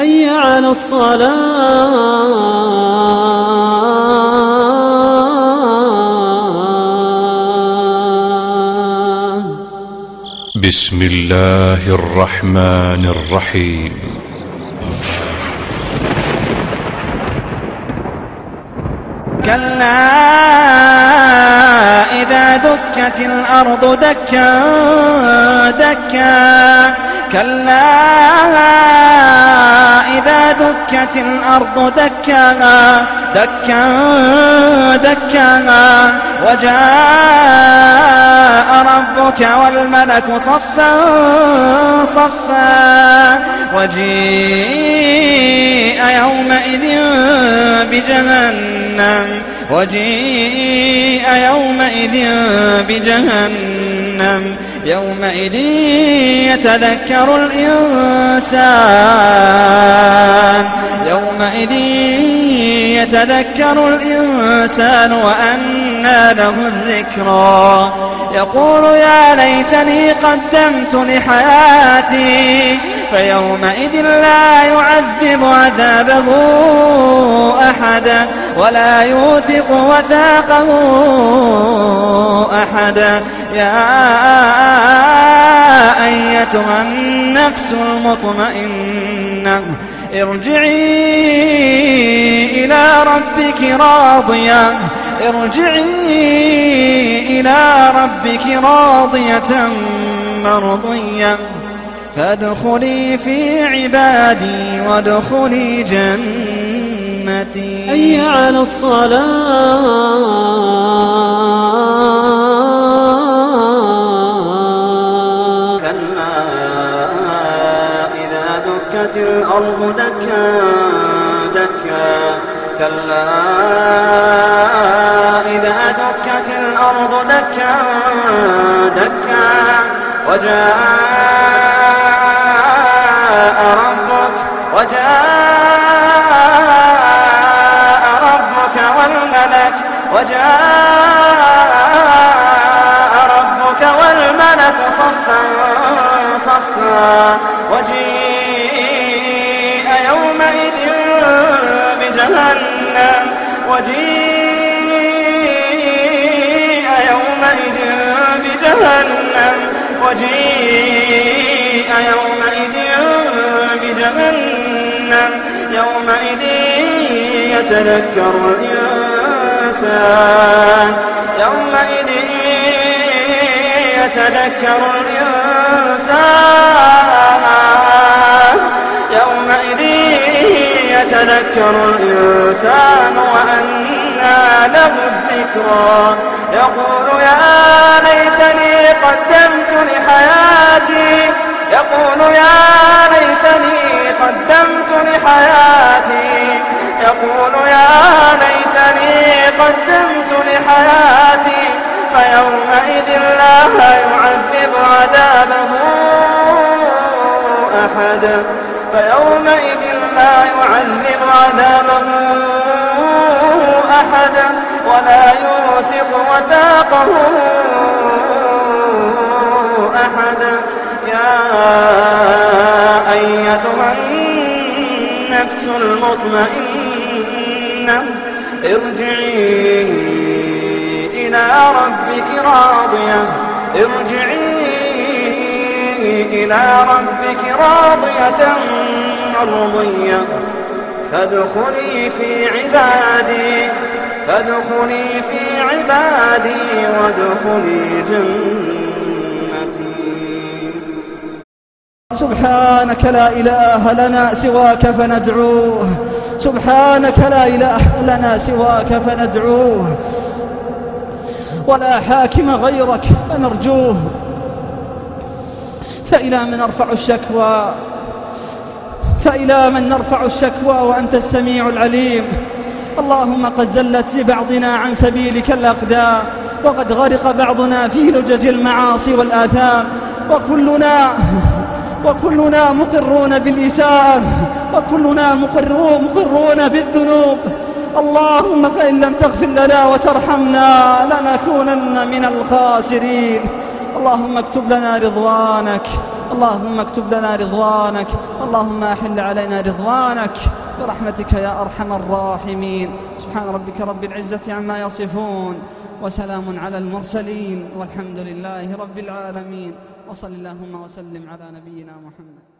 حي على الصلاة. بسم الله الرحمن الرحيم. كلا إذا دكت الأرض دكا دكا. كلا دكت الأرض دكا دكا دكا. وجاء ربك والملك صفا صفا. وجيء يومئذ بجهنم وجيء يومئذ بجهنم. يومئذ يتذكر الإنسان يتذكر الإنسان وأنى له الذكرى. يقول يا ليتني قدمت لحياتي فيومئذ لا يعذب عذابه أحدا ولا يوثق وثاقه أحدا يا أيتها النفس المطمئنة ارجعي إلى ربك راضية. ارجعي إلى ربك راضية مرضية. فادخلي في عبادي وادخلي جنتي. حي على الصلاة؟ دكت الأرض دكا دكا. كلا إذا دكت الأرض دكا دكا. وجاء ربك وجاء ربك والملك وجاء ربك والملك صفا. وجيء يومئذ بجهنم وجيء يومئذ بجهنم يومئذ يتذكر الإنسان يومئذ يتذكر الإنسان يومئذ يتذكر الإنسان له الذكرى يقول يا ليتني قدمت لحياتي. يقول يا ليتني قدمت لحياتي. يقول يا ليتني قدمت لحياتي. فيومئذ لا يعذب عذابه أحد. فيومئذ لا يعذب عذابه أحدا ولا يوثق وثاقه أحدا. يا أيتها النفس المطمئنة ارجعي إلى ربك راضية. ارجعي إلى ربك راضية مرضية. فادخلي في عبادي فادخلي في عبادي وادخلي جنتي. سبحانك لا إله لنا سواك فندعوه. سبحانك لا إله لنا سواك فندعوه. ولا حاكم غيرك فنرجوه. فإلى من نرفع الشكوى. فإلى من نرفع الشكوى وأنت السميع العليم. اللهم قد زلت في بعضنا عن سبيلك الأقدام وقد غرق بعضنا في لجج المعاصي والآثام وكلنا وكلنا مقرون بالإساءة وكلنا مقرون, مقرون بالذنوب. اللهم فإن لم تغفر لنا وترحمنا لنكونن من الخاسرين. اللهم اكتب لنا رضوانك. اللهم اكتب لنا رضوانك. اللهم أحل علينا رضوانك. برحمتك يا أرحم الراحمين. سبحان ربك رب العزة عما يصفون. وسلام على المرسلين. والحمد لله رب العالمين. وصل اللهم وسلم على نبينا محمد.